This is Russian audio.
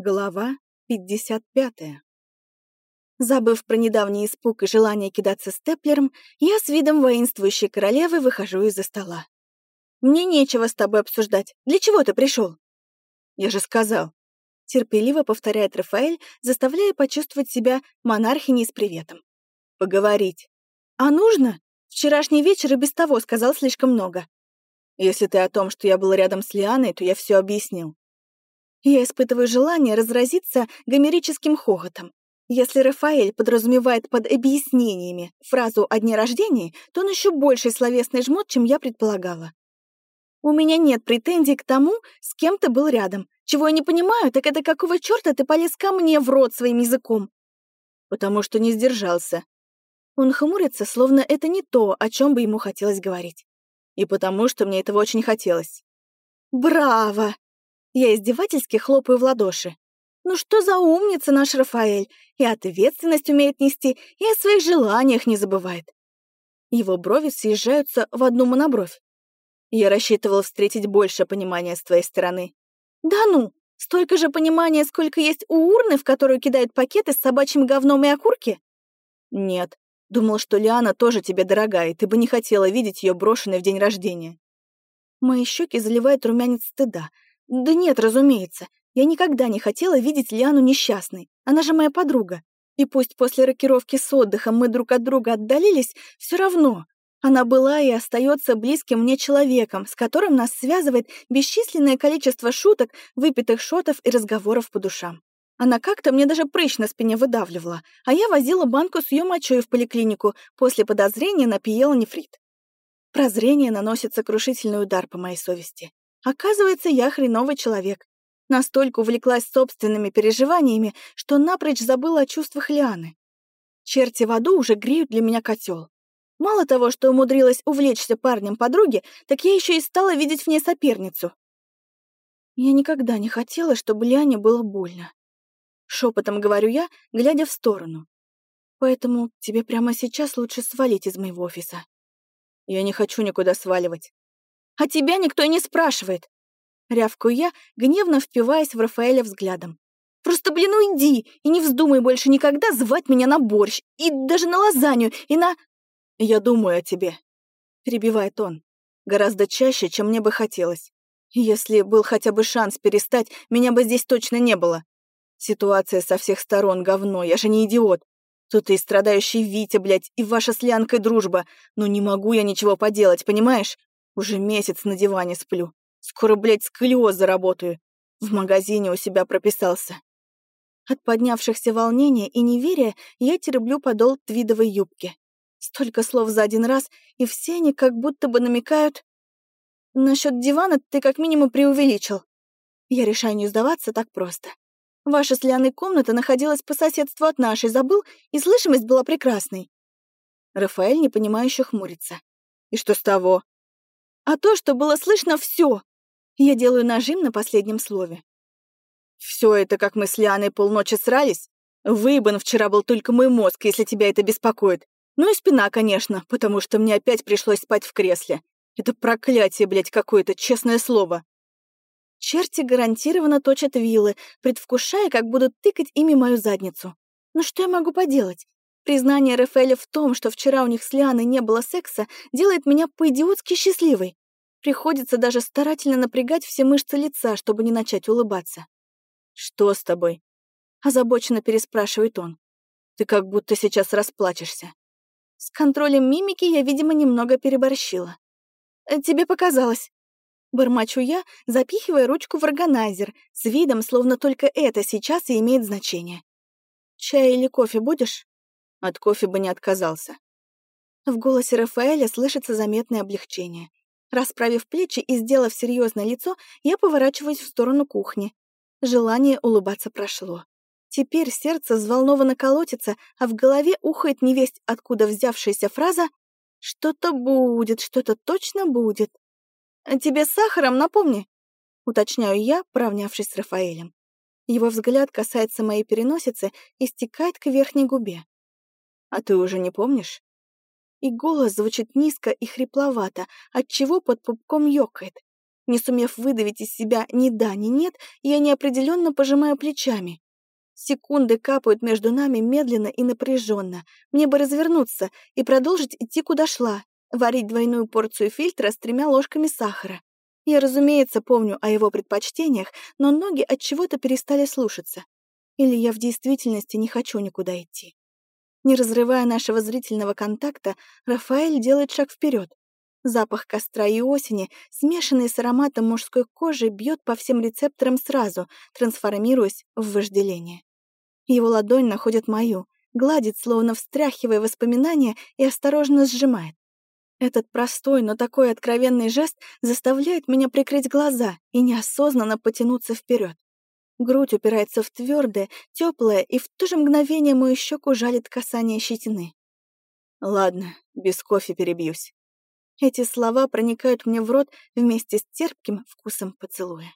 Глава 55. Забыв про недавний испуг и желание кидаться степлером, я с видом воинствующей королевы выхожу из-за стола. «Мне нечего с тобой обсуждать. Для чего ты пришел? «Я же сказал», — терпеливо повторяет Рафаэль, заставляя почувствовать себя монархиней с приветом. «Поговорить». «А нужно? Вчерашний вечер и без того сказал слишком много». «Если ты о том, что я был рядом с Лианой, то я все объяснил. Я испытываю желание разразиться гомерическим хохотом. Если Рафаэль подразумевает под объяснениями фразу о дне рождения, то он еще больший словесный жмот, чем я предполагала. У меня нет претензий к тому, с кем ты был рядом. Чего я не понимаю, так это какого черта ты полез ко мне в рот своим языком? Потому что не сдержался. Он хмурится, словно это не то, о чем бы ему хотелось говорить. И потому что мне этого очень хотелось. Браво! Я издевательски хлопаю в ладоши. Ну что за умница наш Рафаэль? И ответственность умеет нести, и о своих желаниях не забывает. Его брови съезжаются в одну монобровь. Я рассчитывал встретить больше понимания с твоей стороны. Да ну, столько же понимания, сколько есть у урны, в которую кидают пакеты с собачьим говном и окурки? Нет. Думал, что Лиана тоже тебе дорога, и ты бы не хотела видеть ее брошенной в день рождения. Мои щеки заливают румянец стыда, да нет, разумеется. Я никогда не хотела видеть Лиану несчастной. Она же моя подруга. И пусть после рокировки с отдыхом мы друг от друга отдалились, все равно. Она была и остается близким мне человеком, с которым нас связывает бесчисленное количество шуток, выпитых шотов и разговоров по душам. Она как-то мне даже прыщ на спине выдавливала, а я возила банку с ее мочой в поликлинику после подозрения на пиелонефрит. Прозрение наносит сокрушительный удар по моей совести. Оказывается, я хреновый человек. Настолько увлеклась собственными переживаниями, что напрочь забыла о чувствах Лианы. Черти в аду уже греют для меня котел. Мало того, что умудрилась увлечься парнем подруги, так я еще и стала видеть в ней соперницу. Я никогда не хотела, чтобы Лиане было больно. Шепотом говорю я, глядя в сторону. Поэтому тебе прямо сейчас лучше свалить из моего офиса. Я не хочу никуда сваливать. А тебя никто и не спрашивает. Рявкаю я, гневно впиваясь в Рафаэля взглядом. Просто, блин, уйди и не вздумай больше никогда звать меня на борщ, и даже на лазанью, и на... Я думаю о тебе, перебивает он. Гораздо чаще, чем мне бы хотелось. Если был хотя бы шанс перестать, меня бы здесь точно не было. Ситуация со всех сторон говно, я же не идиот. Тут и страдающий Витя, блядь, и ваша с Лянкой дружба. Но не могу я ничего поделать, понимаешь? Уже месяц на диване сплю. Скоро, блядь, сколиоз заработаю. В магазине у себя прописался. От поднявшихся волнения и неверия я тереблю подол твидовой юбки. Столько слов за один раз, и все они как будто бы намекают... Насчет дивана ты как минимум преувеличил. Я решаю не сдаваться так просто. Ваша с Лианой комната находилась по соседству от нашей, забыл, и слышимость была прекрасной. Рафаэль непонимающе хмурится. И что с того? А то, что было слышно все. Я делаю нажим на последнем слове. Все это, как мы с Лианой полночи срались? Выебан вчера был только мой мозг, если тебя это беспокоит. Ну и спина, конечно, потому что мне опять пришлось спать в кресле. Это проклятие, блядь, какое-то, честное слово. Черти гарантированно точат вилы, предвкушая, как будут тыкать ими мою задницу. Ну что я могу поделать? Признание Рафаэля в том, что вчера у них с Лианой не было секса, делает меня по-идиотски счастливой. Приходится даже старательно напрягать все мышцы лица, чтобы не начать улыбаться. «Что с тобой?» — озабоченно переспрашивает он. «Ты как будто сейчас расплачешься». С контролем мимики я, видимо, немного переборщила. «Э, «Тебе показалось». Бормочу я, запихивая ручку в органайзер, с видом, словно только это сейчас и имеет значение. «Чай или кофе будешь?» От кофе бы не отказался. В голосе Рафаэля слышится заметное облегчение. Расправив плечи и сделав серьезное лицо, я поворачиваюсь в сторону кухни. Желание улыбаться прошло. Теперь сердце взволнованно колотится, а в голове ухает невесть, откуда взявшаяся фраза «Что-то будет, что-то точно будет». «Тебе с сахаром, напомни», — уточняю я, поравнявшись с Рафаэлем. Его взгляд касается моей переносицы и стекает к верхней губе. А ты уже не помнишь? И голос звучит низко и хрипловато, отчего под пупком ёкает. Не сумев выдавить из себя ни да, ни нет, я неопределенно пожимаю плечами. Секунды капают между нами медленно и напряженно. Мне бы развернуться и продолжить идти, куда шла, варить двойную порцию фильтра с тремя ложками сахара. Я, разумеется, помню о его предпочтениях, но ноги от чего-то перестали слушаться. Или я в действительности не хочу никуда идти. Не разрывая нашего зрительного контакта, Рафаэль делает шаг вперед. Запах костра и осени, смешанный с ароматом мужской кожи, бьет по всем рецепторам сразу, трансформируясь в вожделение. Его ладонь находит мою, гладит, словно встряхивая воспоминания, и осторожно сжимает. Этот простой, но такой откровенный жест заставляет меня прикрыть глаза и неосознанно потянуться вперед. Грудь упирается в твердое, теплое, и в то же мгновение мою щеку жалит касание щетины. «Ладно, без кофе перебьюсь». Эти слова проникают мне в рот вместе с терпким вкусом поцелуя.